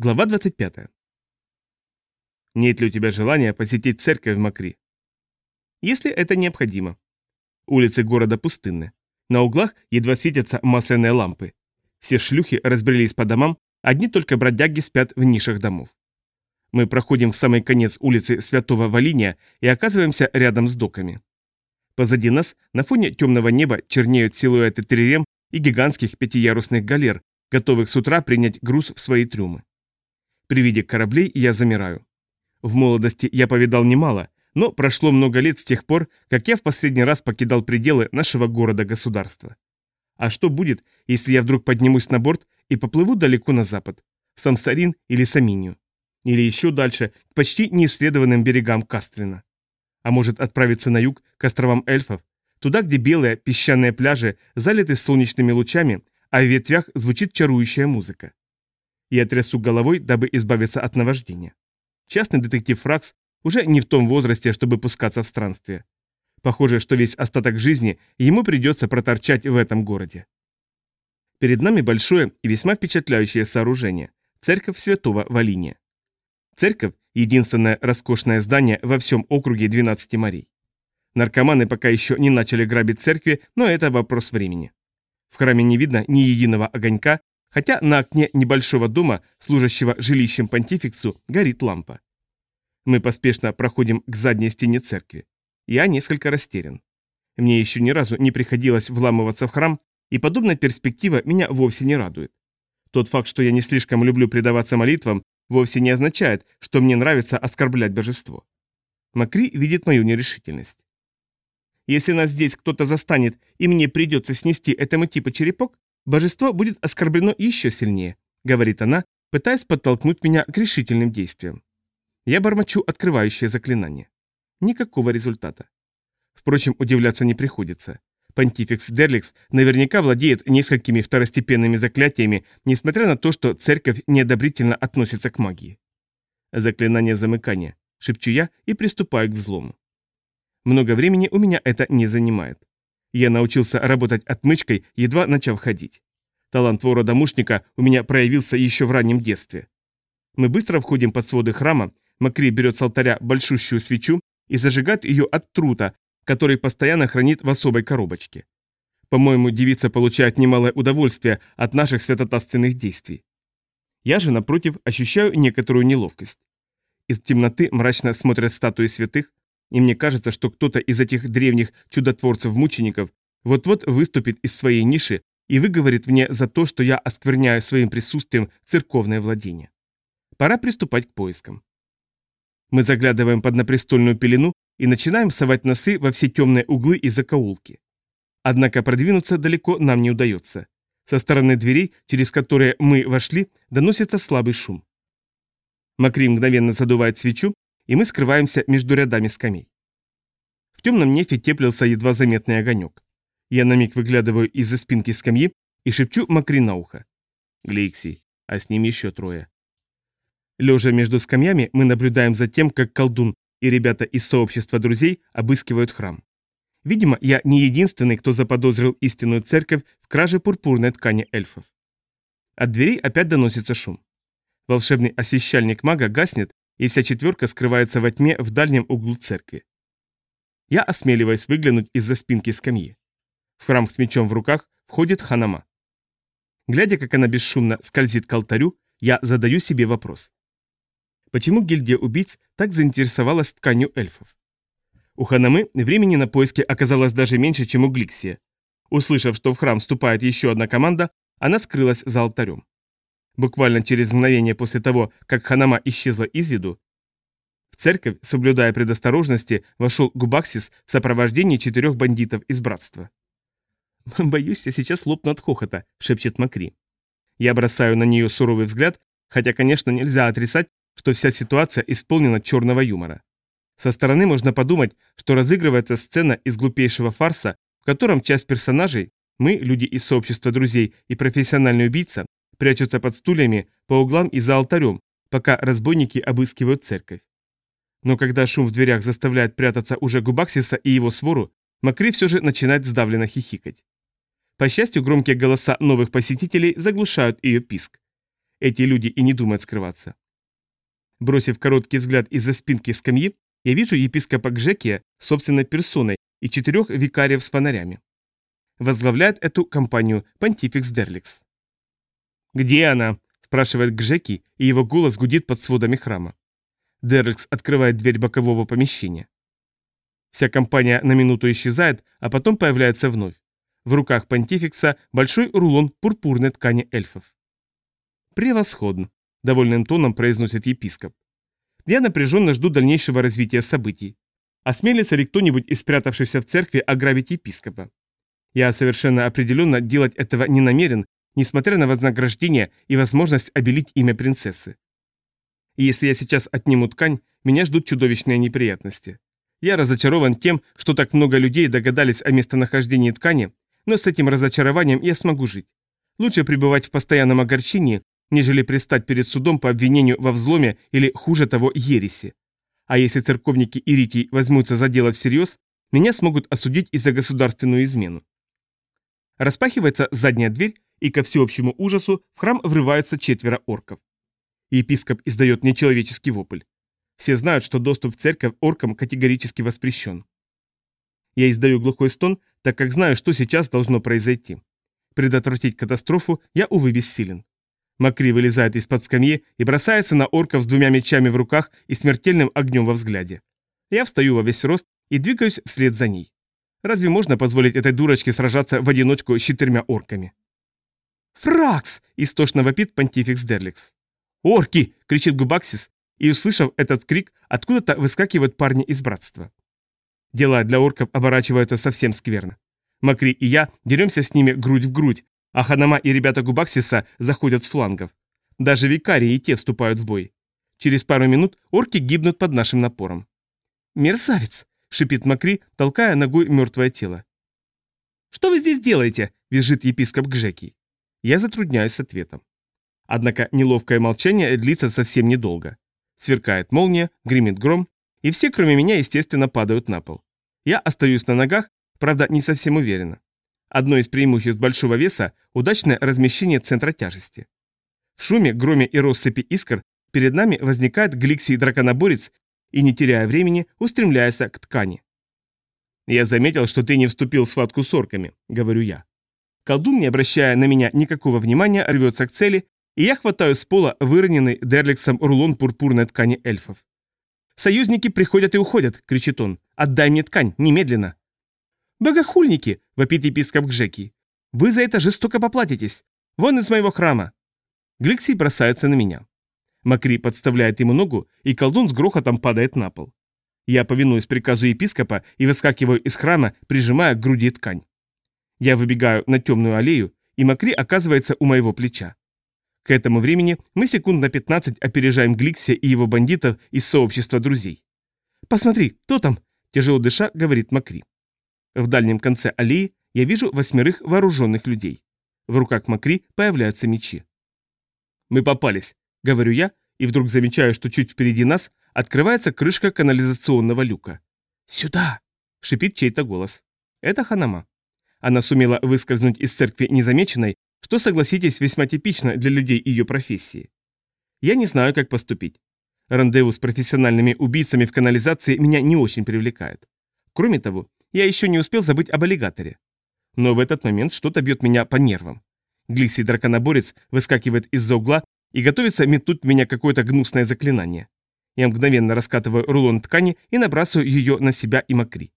Глава 25. Нет ли у тебя желания посетить церковь в Макри? Если это необходимо. Улицы города пустынны. На углах едва светятся масляные лампы. Все шлюхи разбрелись по домам, одни только бродяги спят в нишах домов. Мы проходим в самый конец улицы Святого Валиния и оказываемся рядом с доками. Позади нас на фоне темного неба чернеют силуэты трирем и гигантских пятиярусных галер, готовых с утра принять груз в свои трюмы. При виде кораблей я замираю. В молодости я повидал немало, но прошло много лет с тех пор, как я в последний раз покидал пределы нашего города-государства. А что будет, если я вдруг поднимусь на борт и поплыву далеко на запад, в Самсарин или Саминию? Или еще дальше, к почти неисследованным берегам Кастрина? А может отправиться на юг, к островам эльфов, туда, где белые песчаные пляжи залиты солнечными лучами, а в ветвях звучит чарующая музыка. Я трясу головой, дабы избавиться от наваждения. Частный детектив Фракс уже не в том возрасте, чтобы пускаться в странствие. Похоже, что весь остаток жизни ему придется проторчать в этом городе. Перед нами большое и весьма впечатляющее сооружение – церковь святого Валиния. Церковь – единственное роскошное здание во всем округе 12 морей. Наркоманы пока еще не начали грабить церкви, но это вопрос времени. В храме не видно ни единого огонька, хотя на окне небольшого дома, служащего жилищем понтификсу, горит лампа. Мы поспешно проходим к задней стене церкви. Я несколько растерян. Мне еще ни разу не приходилось вламываться в храм, и подобная перспектива меня вовсе не радует. Тот факт, что я не слишком люблю предаваться молитвам, вовсе не означает, что мне нравится оскорблять божество. Макри видит мою нерешительность. Если нас здесь кто-то застанет, и мне придется снести этому типу черепок, Божество будет оскорблено еще сильнее, говорит она, пытаясь подтолкнуть меня к решительным действиям. Я бормочу открывающее заклинание. Никакого результата. Впрочем, удивляться не приходится. Понтификс Дерликс наверняка владеет несколькими второстепенными заклятиями, несмотря на то, что церковь неодобрительно относится к магии. Заклинание замыкания. Шепчу я и приступаю к взлому. Много времени у меня это не занимает. Я научился работать отмычкой, едва начав ходить. Талант вора-домушника у меня проявился еще в раннем детстве. Мы быстро входим под своды храма, Макри берет с алтаря большущую свечу и зажигает ее от трута, который постоянно хранит в особой коробочке. По-моему, девица получает немалое удовольствие от наших святотатственных действий. Я же, напротив, ощущаю некоторую неловкость. Из темноты мрачно смотрят статуи святых, и мне кажется, что кто-то из этих древних чудотворцев-мучеников вот-вот выступит из своей ниши и выговорит мне за то, что я оскверняю своим присутствием церковное владение. Пора приступать к поискам. Мы заглядываем под напрестольную пелену и начинаем совать носы во все темные углы и закоулки. Однако продвинуться далеко нам не удается. Со стороны дверей, через которые мы вошли, доносится слабый шум. Макри мгновенно задувает свечу и мы скрываемся между рядами скамей. В темном нефе теплился едва заметный огонек. Я на миг выглядываю из-за спинки скамьи и шепчу Макри на ухо. Гликси, а с ним еще трое. Лежа между скамьями, мы наблюдаем за тем, как колдун и ребята из сообщества друзей обыскивают храм. Видимо, я не единственный, кто заподозрил истинную церковь в краже пурпурной ткани эльфов. От дверей опять доносится шум. Волшебный освещальник мага гаснет, и вся четверка скрывается во тьме в дальнем углу церкви. Я осмеливаюсь выглянуть из-за спинки скамьи. В храм с мечом в руках входит Ханама. Глядя, как она бесшумно скользит к алтарю, я задаю себе вопрос. Почему гильдия убийц так заинтересовалась тканью эльфов? У Ханамы времени на поиски оказалось даже меньше, чем у Гликсия. Услышав, что в храм вступает еще одна команда, она скрылась за алтарем. Буквально через мгновение после того, как Ханама исчезла из виду, в церковь, соблюдая предосторожности, вошел Губаксис в сопровождении четырех бандитов из братства. «Боюсь, я сейчас лопну от хохота», — шепчет Макри. Я бросаю на нее суровый взгляд, хотя, конечно, нельзя отрицать, что вся ситуация исполнена черного юмора. Со стороны можно подумать, что разыгрывается сцена из глупейшего фарса, в котором часть персонажей, мы, люди из сообщества друзей и профессиональный убийца, прячутся под стульями, по углам и за алтарем, пока разбойники обыскивают церковь. Но когда шум в дверях заставляет прятаться уже Губаксиса и его свору, Макри все же начинает сдавленно хихикать. По счастью, громкие голоса новых посетителей заглушают ее писк. Эти люди и не думают скрываться. Бросив короткий взгляд из-за спинки скамьи, я вижу епископа Гжекия собственной персоной и четырех викариев с фонарями. Возглавляет эту компанию понтификс Дерликс. «Где она?» – спрашивает Гжеки, и его голос гудит под сводами храма. Дерликс открывает дверь бокового помещения. Вся компания на минуту исчезает, а потом появляется вновь. В руках понтификса большой рулон пурпурной ткани эльфов. «Превосходно», – довольным тоном произносит епископ. Я напряженно жду дальнейшего развития событий. Осмелится ли кто-нибудь из спрятавшихся в церкви ограбить епископа? Я совершенно определенно делать этого не намерен, несмотря на вознаграждение и возможность обелить имя принцессы. И если я сейчас отниму ткань, меня ждут чудовищные неприятности. Я разочарован тем, что так много людей догадались о местонахождении ткани, но с этим разочарованием я смогу жить. Лучше пребывать в постоянном огорчении, нежели пристать перед судом по обвинению во взломе или, хуже того, ереси. А если церковники и рити возьмутся за дело всерьез, меня смогут осудить и за государственную измену. Распахивается задняя дверь, и ко всеобщему ужасу в храм врываются четверо орков. Епископ издает нечеловеческий вопль. Все знают, что доступ в церковь оркам категорически воспрещен. Я издаю глухой стон, так как знаю, что сейчас должно произойти. Предотвратить катастрофу я, увы, бессилен. Макри вылезает из-под скамьи и бросается на орков с двумя мечами в руках и смертельным огнем во взгляде. Я встаю во весь рост и двигаюсь вслед за ней. Разве можно позволить этой дурочке сражаться в одиночку с четырьмя орками? «Фракс!» – истошно вопит понтификс Дерликс. «Орки!» – кричит Губаксис, и, услышав этот крик, откуда-то выскакивают парни из братства. Дела для орков оборачиваются совсем скверно. Макри и я деремся с ними грудь в грудь, а Ханама и ребята Губаксиса заходят с флангов. Даже викарии и те вступают в бой. Через пару минут орки гибнут под нашим напором. «Мерзавец!» — шипит Макри, толкая ногой мертвое тело. «Что вы здесь делаете?» — визжит епископ Гжеки. Я затрудняюсь с ответом. Однако неловкое молчание длится совсем недолго. Сверкает молния, гремит гром, и все, кроме меня, естественно, падают на пол. Я остаюсь на ногах, правда, не совсем уверенно. Одно из преимуществ большого веса – удачное размещение центра тяжести. В шуме, громе и россыпи искр перед нами возникает гликсий-драконоборец и, не теряя времени, устремляется к ткани. «Я заметил, что ты не вступил в схватку с орками», — говорю я. Колдун, не обращая на меня никакого внимания, рвется к цели, и я хватаю с пола выроненный Дерликсом рулон пурпурной ткани эльфов. «Союзники приходят и уходят», — кричит он. «Отдай мне ткань, немедленно!» «Богохульники!» — вопит епископ Гжеки. «Вы за это жестоко поплатитесь! Вон из моего храма!» Гликсий бросается на меня. Макри подставляет ему ногу, и колдун с грохотом падает на пол. Я повинуюсь приказу епископа и выскакиваю из храма, прижимая к груди ткань. Я выбегаю на темную аллею, и Макри оказывается у моего плеча. К этому времени мы секунд на 15 опережаем Гликсия и его бандитов из сообщества друзей. «Посмотри, кто там?» – тяжело дыша, говорит Макри. В дальнем конце аллеи я вижу восьмерых вооруженных людей. В руках Макри появляются мечи. «Мы попались», — говорю я, и вдруг замечаю, что чуть впереди нас открывается крышка канализационного люка. «Сюда!» — шипит чей-то голос. Это Ханама. Она сумела выскользнуть из церкви незамеченной, что, согласитесь, весьма типично для людей ее профессии. Я не знаю, как поступить. Рандеву с профессиональными убийцами в канализации меня не очень привлекает. Кроме того, я еще не успел забыть об аллигаторе. Но в этот момент что-то бьет меня по нервам. Гликсий драконоборец выскакивает из-за угла и готовится метнуть в меня какое-то гнусное заклинание. Я мгновенно раскатываю рулон ткани и набрасываю ее на себя и Макри.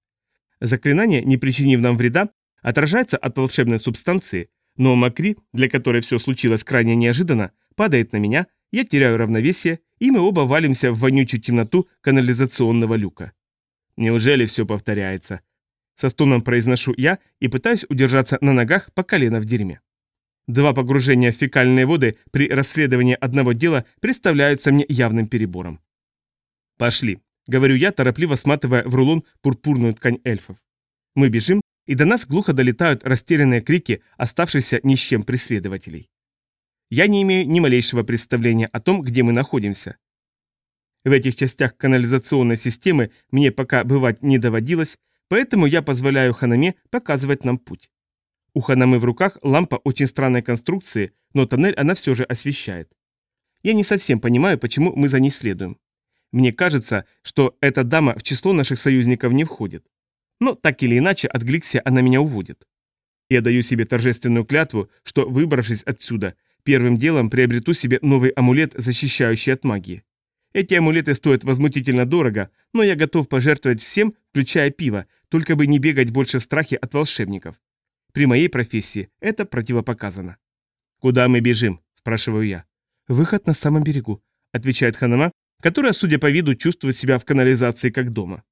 Заклинание, не причинив нам вреда, отражается от волшебной субстанции, но Макри, для которой все случилось крайне неожиданно, падает на меня, я теряю равновесие, и мы оба валимся в вонючую темноту канализационного люка. Неужели все повторяется? Со стоном произношу я и пытаюсь удержаться на ногах по колено в дерьме. Два погружения в фекальные воды при расследовании одного дела представляются мне явным перебором. «Пошли», — говорю я, торопливо сматывая в рулон пурпурную ткань эльфов. Мы бежим, и до нас глухо долетают растерянные крики оставшихся ни с чем преследователей. Я не имею ни малейшего представления о том, где мы находимся. В этих частях канализационной системы мне пока бывать не доводилось, Поэтому я позволяю Ханаме показывать нам путь. У Ханамы в руках лампа очень странной конструкции, но тоннель она все же освещает. Я не совсем понимаю, почему мы за ней следуем. Мне кажется, что эта дама в число наших союзников не входит. Но так или иначе от Гликсия она меня уводит. Я даю себе торжественную клятву, что, выбравшись отсюда, первым делом приобрету себе новый амулет, защищающий от магии. Эти амулеты стоят возмутительно дорого, но я готов пожертвовать всем, включая пиво, только бы не бегать больше в страхе от волшебников. При моей профессии это противопоказано. «Куда мы бежим?» – спрашиваю я. «Выход на самом берегу», – отвечает Ханама, которая, судя по виду, чувствует себя в канализации как дома.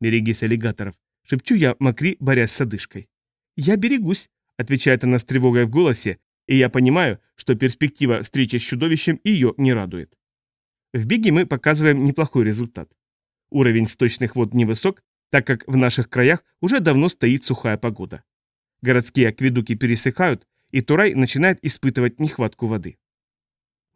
«Берегись аллигаторов», – шепчу я Макри, борясь с одышкой. «Я берегусь», – отвечает она с тревогой в голосе, и я понимаю, что перспектива встречи с чудовищем ее не радует. В беге мы показываем неплохой результат. Уровень сточных вод невысок, так как в наших краях уже давно стоит сухая погода. Городские акведуки пересыхают, и Турай начинает испытывать нехватку воды.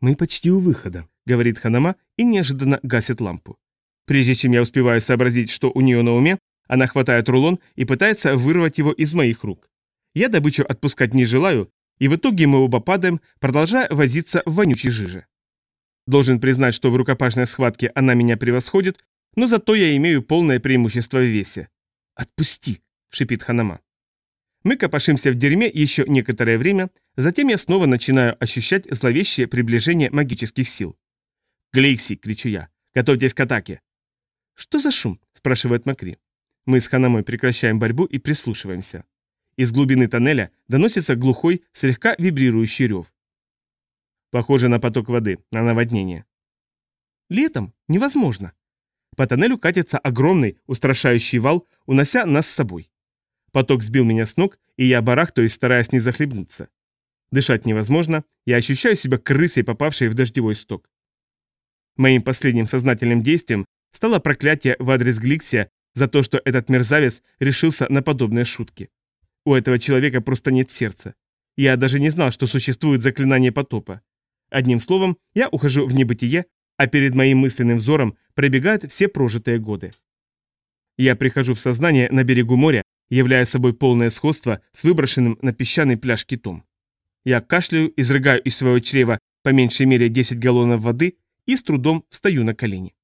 «Мы почти у выхода», — говорит Ханама и неожиданно гасит лампу. Прежде чем я успеваю сообразить, что у нее на уме, она хватает рулон и пытается вырвать его из моих рук. Я добычу отпускать не желаю, и в итоге мы оба падаем, продолжая возиться в вонючей жиже. Должен признать, что в рукопашной схватке она меня превосходит, но зато я имею полное преимущество в весе. «Отпусти!» — шипит Ханама. Мы копошимся в дерьме еще некоторое время, затем я снова начинаю ощущать зловещее приближение магических сил. «Гликси!» — кричу я. «Готовьтесь к атаке!» «Что за шум?» — спрашивает Макри. Мы с Ханамой прекращаем борьбу и прислушиваемся. Из глубины тоннеля доносится глухой, слегка вибрирующий рев. Похоже на поток воды, на наводнение. Летом невозможно. По тоннелю катится огромный, устрашающий вал, унося нас с собой. Поток сбил меня с ног, и я барахтаюсь, стараясь не захлебнуться. Дышать невозможно, я ощущаю себя крысой, попавшей в дождевой сток. Моим последним сознательным действием стало проклятие в адрес Гликсия за то, что этот мерзавец решился на подобные шутки. У этого человека просто нет сердца. Я даже не знал, что существует заклинание потопа. Одним словом, я ухожу в небытие, а перед моим мысленным взором пробегают все прожитые годы. Я прихожу в сознание на берегу моря являя собой полное сходство с выброшенным на песчаный пляж китом. Я кашляю, изрыгаю из своего чрева по меньшей мере 10 галлонов воды и с трудом встаю на колени.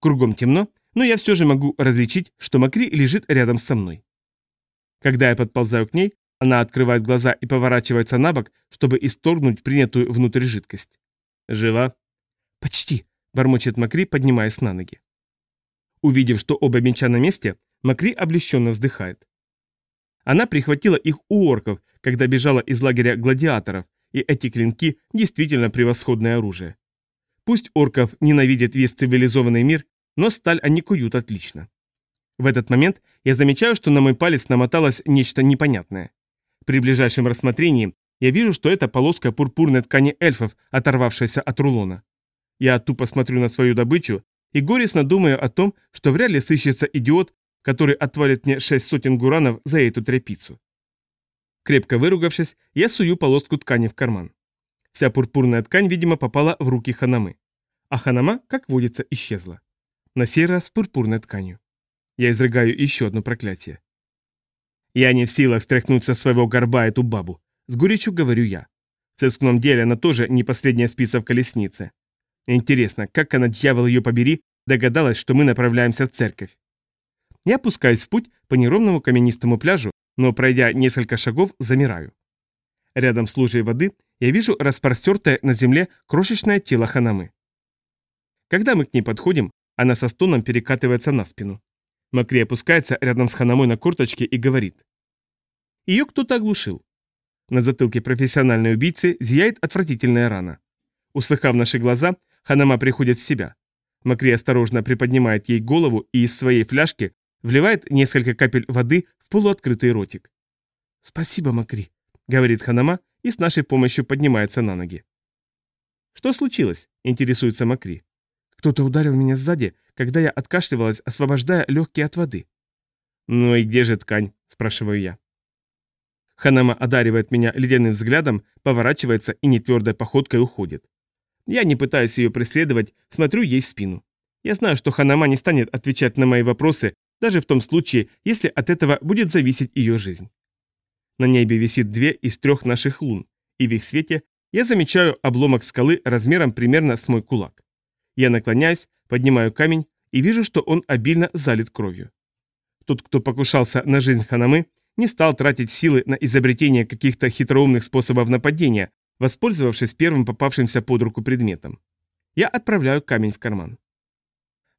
Кругом темно, но я все же могу различить, что Макри лежит рядом со мной. Когда я подползаю к ней, она открывает глаза и поворачивается на бок, чтобы исторгнуть принятую внутрь жидкость. «Жива?» «Почти», — бормочет Макри, поднимаясь на ноги. Увидев, что оба меча на месте, Макри облегченно вздыхает. Она прихватила их у орков, когда бежала из лагеря гладиаторов, и эти клинки действительно превосходное оружие. Пусть орков ненавидит весь цивилизованный мир, но сталь они куют отлично. В этот момент я замечаю, что на мой палец намоталось нечто непонятное. При ближайшем рассмотрении я вижу, что это полоска пурпурной ткани эльфов, оторвавшаяся от рулона. Я тупо смотрю на свою добычу и горестно думаю о том, что вряд ли сыщется идиот, который отвалит мне шесть сотен гуранов за эту тряпицу. Крепко выругавшись, я сую полоску ткани в карман. Вся пурпурная ткань, видимо, попала в руки Ханамы. А Ханама, как водится, исчезла. На сей раз пурпурной тканью. Я изрыгаю еще одно проклятие. Я не в силах стряхнуть со своего горба эту бабу. С горечью говорю я. В сыскном деле она тоже не последняя спица в колеснице. Интересно, как она, дьявол ее побери, догадалась, что мы направляемся в церковь. Я опускаюсь в путь по неровному каменистому пляжу, но, пройдя несколько шагов, замираю. Рядом с лужей воды я вижу распростертое на земле крошечное тело Ханамы. Когда мы к ней подходим, она со стоном перекатывается на спину. Макри опускается рядом с Ханамой на корточке и говорит. Ее кто-то оглушил. На затылке профессиональной убийцы зияет отвратительная рана. Услыхав наши глаза, Ханама приходит в себя. Макри осторожно приподнимает ей голову и из своей фляжки вливает несколько капель воды в полуоткрытый ротик. «Спасибо, Макри», — говорит Ханама и с нашей помощью поднимается на ноги. «Что случилось?» — интересуется Макри. «Кто-то ударил меня сзади, когда я откашливалась, освобождая легкие от воды». «Ну и где же ткань?» — спрашиваю я. Ханама одаривает меня ледяным взглядом, поворачивается и нетвердой походкой уходит. Я не пытаюсь ее преследовать, смотрю ей в спину. Я знаю, что Ханама не станет отвечать на мои вопросы даже в том случае, если от этого будет зависеть ее жизнь. На небе висит две из трех наших лун, и в их свете Я замечаю обломок скалы размером примерно с мой кулак. Я наклоняюсь, поднимаю камень и вижу, что он обильно залит кровью. Тот, кто покушался на жизнь Ханамы, не стал тратить силы на изобретение каких-то хитроумных способов нападения, воспользовавшись первым попавшимся под руку предметом. Я отправляю камень в карман.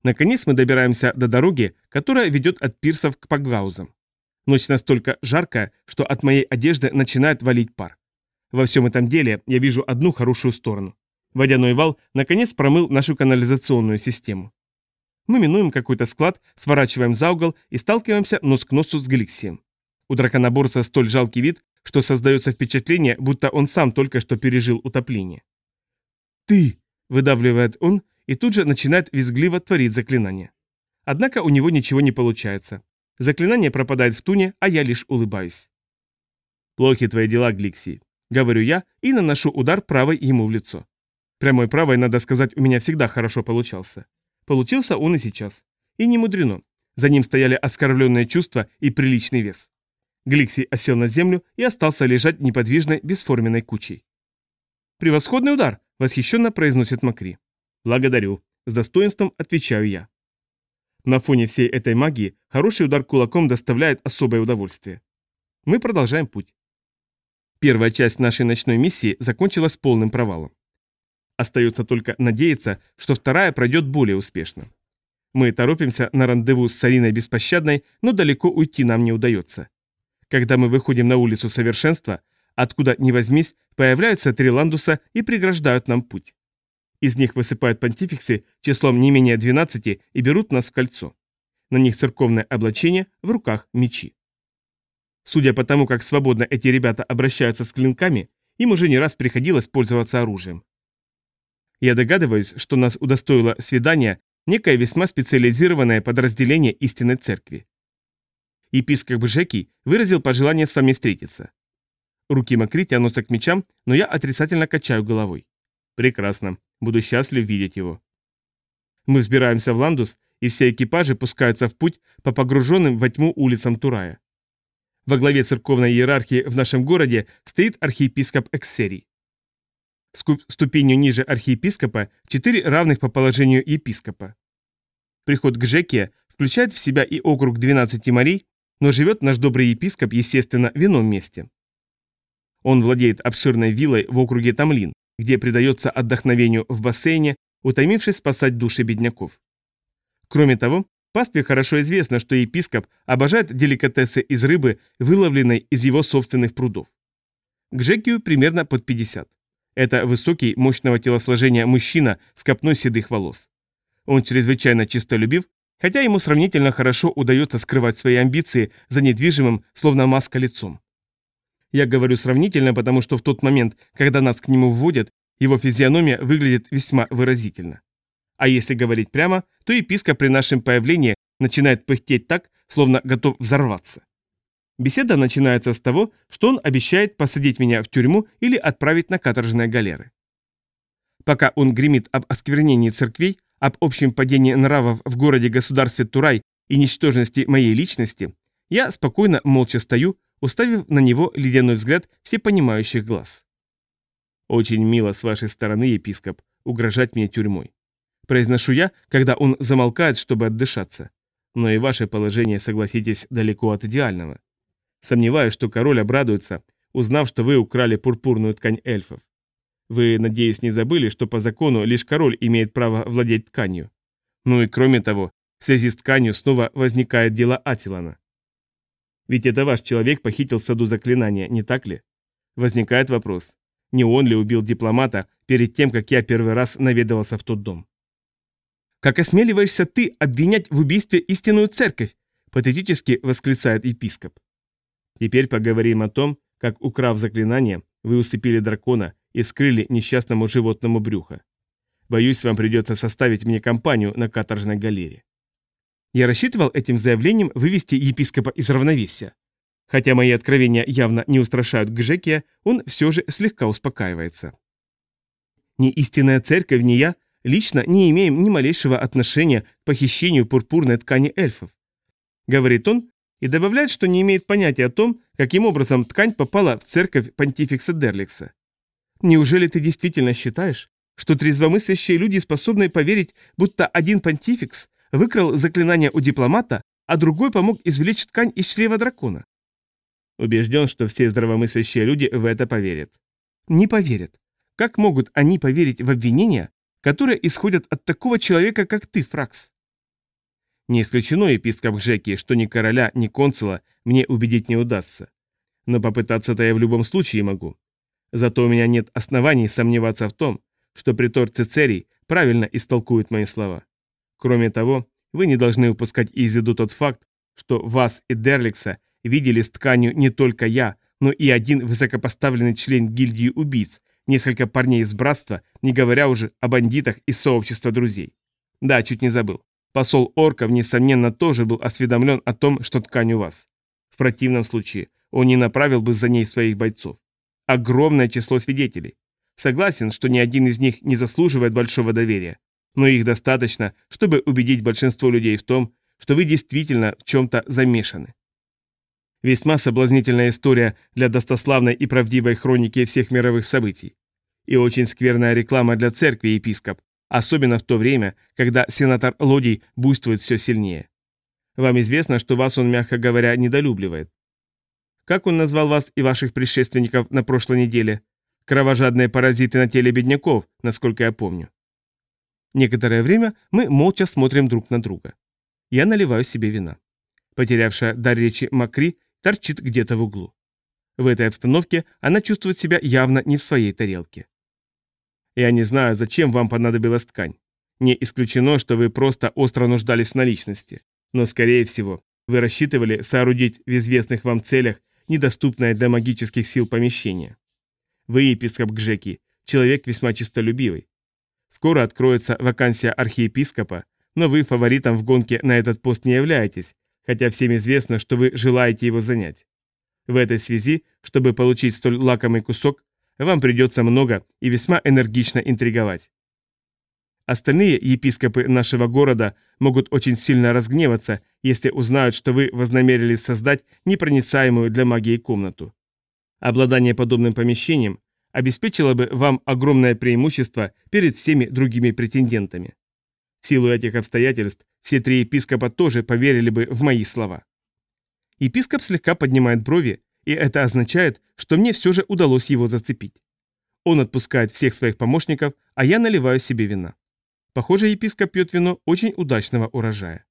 Наконец мы добираемся до дороги, которая ведет от пирсов к Пакгаузам. Ночь настолько жаркая, что от моей одежды начинает валить пар. Во всем этом деле я вижу одну хорошую сторону. Водяной вал наконец промыл нашу канализационную систему. Мы минуем какой-то склад, сворачиваем за угол и сталкиваемся нос к носу с Гликсием. У драконоборца столь жалкий вид, что создается впечатление, будто он сам только что пережил утопление. «Ты!» – выдавливает он и тут же начинает визгливо творить заклинание. Однако у него ничего не получается. Заклинание пропадает в туне, а я лишь улыбаюсь. «Плохи твои дела, Гликсий», — говорю я и наношу удар правой ему в лицо. Прямой правой, надо сказать, у меня всегда хорошо получался. Получился он и сейчас. И не мудрено. За ним стояли оскорбленные чувства и приличный вес. Гликсий осел на землю и остался лежать неподвижной, бесформенной кучей. «Превосходный удар!» — восхищенно произносит Макри. «Благодарю», — с достоинством отвечаю я. На фоне всей этой магии хороший удар кулаком доставляет особое удовольствие. Мы продолжаем путь. Первая часть нашей ночной миссии закончилась полным провалом. Остается только надеяться, что вторая пройдет более успешно. Мы торопимся на рандеву с Сариной Беспощадной, но далеко уйти нам не удается. Когда мы выходим на улицу совершенства, откуда ни возьмись, появляются три ландуса и преграждают нам путь. Из них высыпают понтификсы числом не менее 12 и берут нас в кольцо. На них церковное облачение, в руках мечи. Судя по тому, как свободно эти ребята обращаются с клинками, им уже не раз приходилось пользоваться оружием. Я догадываюсь, что нас удостоило свидания некое весьма специализированное подразделение истинной церкви. Епископ Жеки выразил пожелание с вами встретиться. Руки Макри тянутся к мечам, но я отрицательно качаю головой. Прекрасно. Буду счастлив видеть его. Мы взбираемся в Ландус, и все экипажи пускаются в путь по погруженным во тьму улицам Турая. Во главе церковной иерархии в нашем городе стоит архиепископ Эксерий. Ступенью ниже архиепископа четыре равных по положению епископа. Приход к Жеке включает в себя и округ 12 морей, но живет наш добрый епископ, естественно, в ином месте. Он владеет обширной виллой в округе Тамлин, где предается отдохновению в бассейне, утомившись спасать души бедняков. Кроме того, пастве хорошо известно, что епископ обожает деликатесы из рыбы, выловленной из его собственных прудов. К Жекию примерно под 50. Это высокий, мощного телосложения мужчина с копной седых волос. Он чрезвычайно чистолюбив, хотя ему сравнительно хорошо удается скрывать свои амбиции за недвижимым, словно маска лицом. Я говорю сравнительно, потому что в тот момент, когда нас к нему вводят, его физиономия выглядит весьма выразительно. А если говорить прямо, то епископ при нашем появлении начинает пыхтеть так, словно готов взорваться. Беседа начинается с того, что он обещает посадить меня в тюрьму или отправить на каторжные галеры. Пока он гремит об осквернении церквей, об общем падении нравов в городе-государстве Турай и ничтожности моей личности, я спокойно молча стою, уставив на него ледяной взгляд всепонимающих глаз. «Очень мило с вашей стороны, епископ, угрожать мне тюрьмой». Произношу я, когда он замолкает, чтобы отдышаться. Но и ваше положение, согласитесь, далеко от идеального. Сомневаюсь, что король обрадуется, узнав, что вы украли пурпурную ткань эльфов. Вы, надеюсь, не забыли, что по закону лишь король имеет право владеть тканью. Ну и кроме того, в связи с тканью снова возникает дело Атилана. Ведь это ваш человек похитил саду заклинания, не так ли? Возникает вопрос, не он ли убил дипломата перед тем, как я первый раз наведывался в тот дом? «Как осмеливаешься ты обвинять в убийстве истинную церковь?» – патетически восклицает епископ. Теперь поговорим о том, как, украв заклинание, вы усыпили дракона и скрыли несчастному животному брюхо. Боюсь, вам придется составить мне компанию на каторжной галере. Я рассчитывал этим заявлением вывести епископа из равновесия. Хотя мои откровения явно не устрашают Гжекия, он все же слегка успокаивается. Ни истинная церковь, ни я лично не имеем ни малейшего отношения к похищению пурпурной ткани эльфов. Говорит он и добавляет, что не имеет понятия о том, каким образом ткань попала в церковь понтификса Дерликса. Неужели ты действительно считаешь, что трезвомыслящие люди способны поверить, будто один понтификс выкрал заклинание у дипломата, а другой помог извлечь ткань из чрева дракона? Убежден, что все здравомыслящие люди в это поверят. Не поверят. Как могут они поверить в обвинения, которые исходят от такого человека, как ты, Фракс? Не исключено, епископ Джеки, что ни короля, ни консула мне убедить не удастся. Но попытаться-то я в любом случае могу. Зато у меня нет оснований сомневаться в том, что притор Цицерий правильно истолкует мои слова. Кроме того, вы не должны упускать из виду тот факт, что вас и Дерликса видели с тканью не только я, но и один высокопоставленный член гильдии убийц, несколько парней из братства, не говоря уже о бандитах из сообщества друзей. Да, чуть не забыл. Посол Орков, несомненно, тоже был осведомлен о том, что ткань у вас. В противном случае он не направил бы за ней своих бойцов. Огромное число свидетелей. Согласен, что ни один из них не заслуживает большого доверия, но их достаточно, чтобы убедить большинство людей в том, что вы действительно в чем-то замешаны. Весьма соблазнительная история для достославной и правдивой хроники всех мировых событий. И очень скверная реклама для церкви, епископ, особенно в то время, когда сенатор Лодий буйствует все сильнее. Вам известно, что вас он, мягко говоря, недолюбливает. Как он назвал вас и ваших предшественников на прошлой неделе? Кровожадные паразиты на теле бедняков, насколько я помню. Некоторое время мы молча смотрим друг на друга. Я наливаю себе вина. Потерявшая дар речи Макри торчит где-то в углу. В этой обстановке она чувствует себя явно не в своей тарелке. Я не знаю, зачем вам понадобилась ткань. Не исключено, что вы просто остро нуждались в наличности. Но, скорее всего, вы рассчитывали соорудить в известных вам целях недоступное для магических сил помещение. Вы, епископ Гжеки, человек весьма чистолюбивый. Скоро откроется вакансия архиепископа, но вы фаворитом в гонке на этот пост не являетесь, хотя всем известно, что вы желаете его занять. В этой связи, чтобы получить столь лакомый кусок, вам придется много и весьма энергично интриговать. Остальные епископы нашего города могут очень сильно разгневаться, если узнают, что вы вознамерились создать непроницаемую для магии комнату. Обладание подобным помещением обеспечило бы вам огромное преимущество перед всеми другими претендентами. В силу этих обстоятельств все три епископа тоже поверили бы в мои слова. Епископ слегка поднимает брови, и это означает, что мне все же удалось его зацепить. Он отпускает всех своих помощников, а я наливаю себе вина. Похоже, епископ пьет вино очень удачного урожая.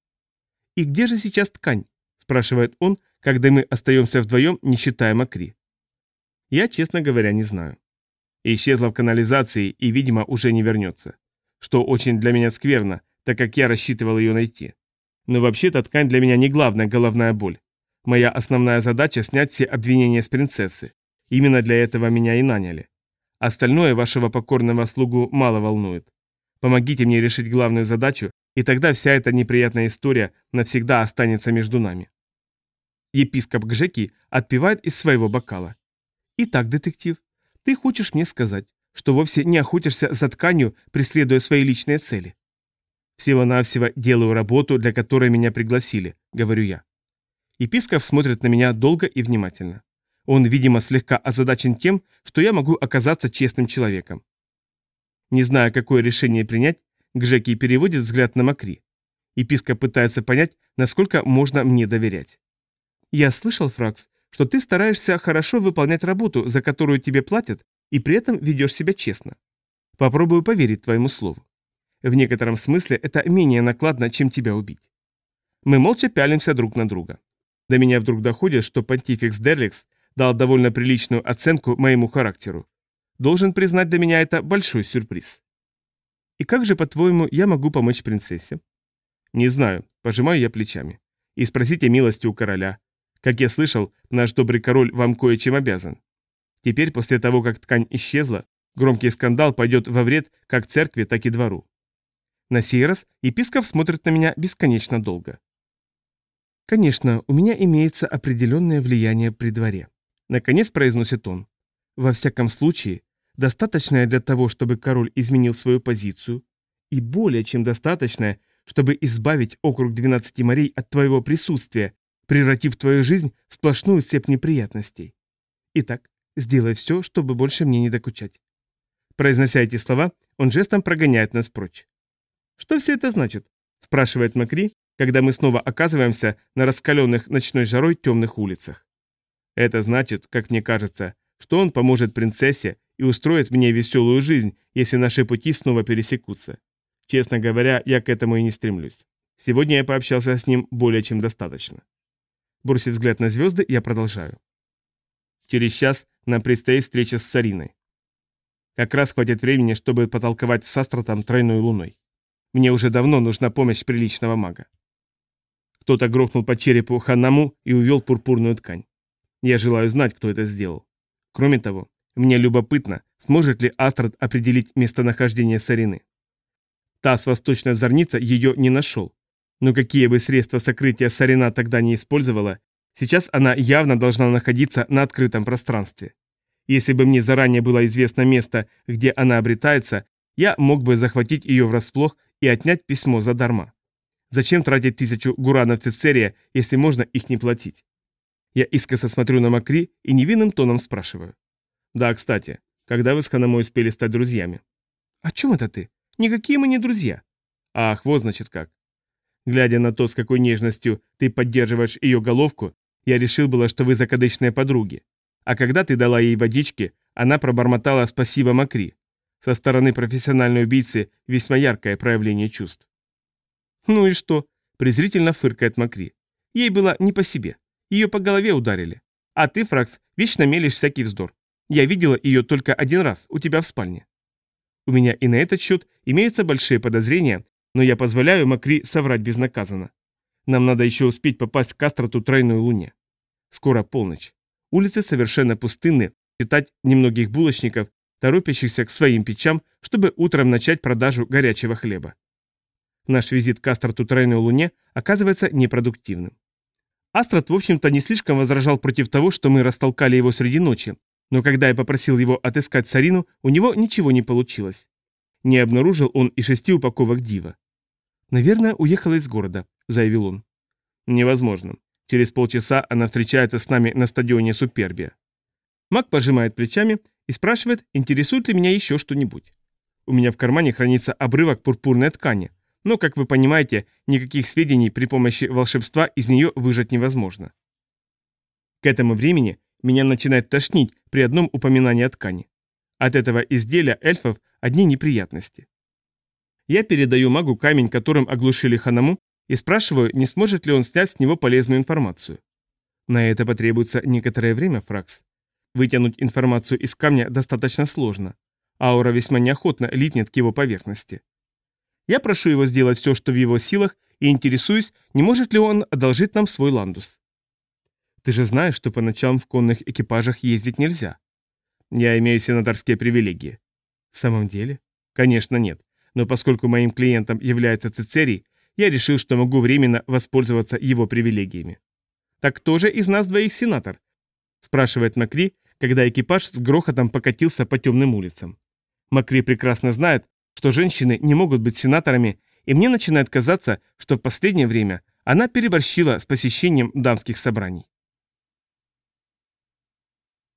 «И где же сейчас ткань?» – спрашивает он, когда мы остаемся вдвоем, не считая Макри. Я, честно говоря, не знаю. Исчезла в канализации и, видимо, уже не вернется. Что очень для меня скверно, так как я рассчитывал ее найти. Но вообще-то ткань для меня не главная головная боль. Моя основная задача – снять все обвинения с принцессы. Именно для этого меня и наняли. Остальное вашего покорного слугу мало волнует. Помогите мне решить главную задачу, и тогда вся эта неприятная история навсегда останется между нами. Епископ Гжеки отпивает из своего бокала. Итак, детектив, ты хочешь мне сказать, что вовсе не охотишься за тканью, преследуя свои личные цели? Всего-навсего делаю работу, для которой меня пригласили, говорю я. Епископ смотрит на меня долго и внимательно. Он, видимо, слегка озадачен тем, что я могу оказаться честным человеком. Не зная, какое решение принять, Гжеки переводит взгляд на Макри. Епископ пытается понять, насколько можно мне доверять. «Я слышал, Фракс, что ты стараешься хорошо выполнять работу, за которую тебе платят, и при этом ведешь себя честно. Попробую поверить твоему слову. В некотором смысле это менее накладно, чем тебя убить. Мы молча пялимся друг на друга. До меня вдруг доходит, что понтификс Дерликс дал довольно приличную оценку моему характеру. Должен признать, для меня это большой сюрприз. И как же, по-твоему, я могу помочь принцессе? Не знаю, пожимаю я плечами. И спросите милости у короля. Как я слышал, наш добрый король вам кое-чем обязан. Теперь, после того, как ткань исчезла, громкий скандал пойдет во вред как церкви, так и двору. На сей раз епископ смотрит на меня бесконечно долго. Конечно, у меня имеется определенное влияние при дворе. Наконец произносит он. Во всяком случае, достаточное для того, чтобы король изменил свою позицию, и более чем достаточное, чтобы избавить округ 12 морей от твоего присутствия превратив твою жизнь в сплошную цепь неприятностей. Итак, сделай все, чтобы больше мне не докучать. Произнося эти слова, он жестом прогоняет нас прочь. «Что все это значит?» – спрашивает Макри, когда мы снова оказываемся на раскаленных ночной жарой темных улицах. Это значит, как мне кажется, что он поможет принцессе и устроит мне веселую жизнь, если наши пути снова пересекутся. Честно говоря, я к этому и не стремлюсь. Сегодня я пообщался с ним более чем достаточно. Бросив взгляд на звезды, я продолжаю. Через час нам предстоит встреча с Сариной. Как раз хватит времени, чтобы потолковать с Астротом тройной луной. Мне уже давно нужна помощь приличного мага. Кто-то грохнул по черепу Ханнаму и увел пурпурную ткань. Я желаю знать, кто это сделал. Кроме того, мне любопытно, сможет ли Астрад определить местонахождение Сарины. Та с восточной зорница ее не нашел. Но какие бы средства сокрытия Сарина тогда не использовала, сейчас она явно должна находиться на открытом пространстве. Если бы мне заранее было известно место, где она обретается, я мог бы захватить ее врасплох и отнять письмо задарма. Зачем тратить тысячу гуранов Цицерия, если можно их не платить? Я искоса смотрю на Макри и невинным тоном спрашиваю. Да, кстати, когда вы с Ханамой успели стать друзьями? О чем это ты? Никакие мы не друзья. Ах, вот значит как. Глядя на то, с какой нежностью ты поддерживаешь ее головку, я решил было, что вы закадычные подруги. А когда ты дала ей водички, она пробормотала «спасибо, Макри». Со стороны профессиональной убийцы весьма яркое проявление чувств. «Ну и что?» – презрительно фыркает Макри. Ей было не по себе. Ее по голове ударили. А ты, Фракс, вечно мелешь всякий вздор. Я видела ее только один раз, у тебя в спальне. У меня и на этот счет имеются большие подозрения, но я позволяю Макри соврать безнаказанно. Нам надо еще успеть попасть к Астроту тройной луне. Скоро полночь. Улицы совершенно пустынны, читать немногих булочников, торопящихся к своим печам, чтобы утром начать продажу горячего хлеба. Наш визит к Астроту тройной луне оказывается непродуктивным. Астрот, в общем-то, не слишком возражал против того, что мы растолкали его среди ночи, но когда я попросил его отыскать Сарину, у него ничего не получилось. Не обнаружил он и шести упаковок дива. «Наверное, уехала из города», — заявил он. «Невозможно. Через полчаса она встречается с нами на стадионе Супербия». Мак пожимает плечами и спрашивает, интересует ли меня еще что-нибудь. У меня в кармане хранится обрывок пурпурной ткани, но, как вы понимаете, никаких сведений при помощи волшебства из нее выжать невозможно. К этому времени меня начинает тошнить при одном упоминании о ткани. От этого изделия эльфов одни неприятности. Я передаю магу камень, которым оглушили Ханаму, и спрашиваю, не сможет ли он снять с него полезную информацию. На это потребуется некоторое время, Фракс. Вытянуть информацию из камня достаточно сложно. Аура весьма неохотно липнет к его поверхности. Я прошу его сделать все, что в его силах, и интересуюсь, не может ли он одолжить нам свой ландус. Ты же знаешь, что по ночам в конных экипажах ездить нельзя. Я имею сенаторские привилегии. В самом деле? Конечно, нет. Но поскольку моим клиентом является Цицерий, я решил, что могу временно воспользоваться его привилегиями. «Так кто же из нас двоих сенатор?» – спрашивает Макри, когда экипаж с грохотом покатился по темным улицам. Макри прекрасно знает, что женщины не могут быть сенаторами, и мне начинает казаться, что в последнее время она переборщила с посещением дамских собраний.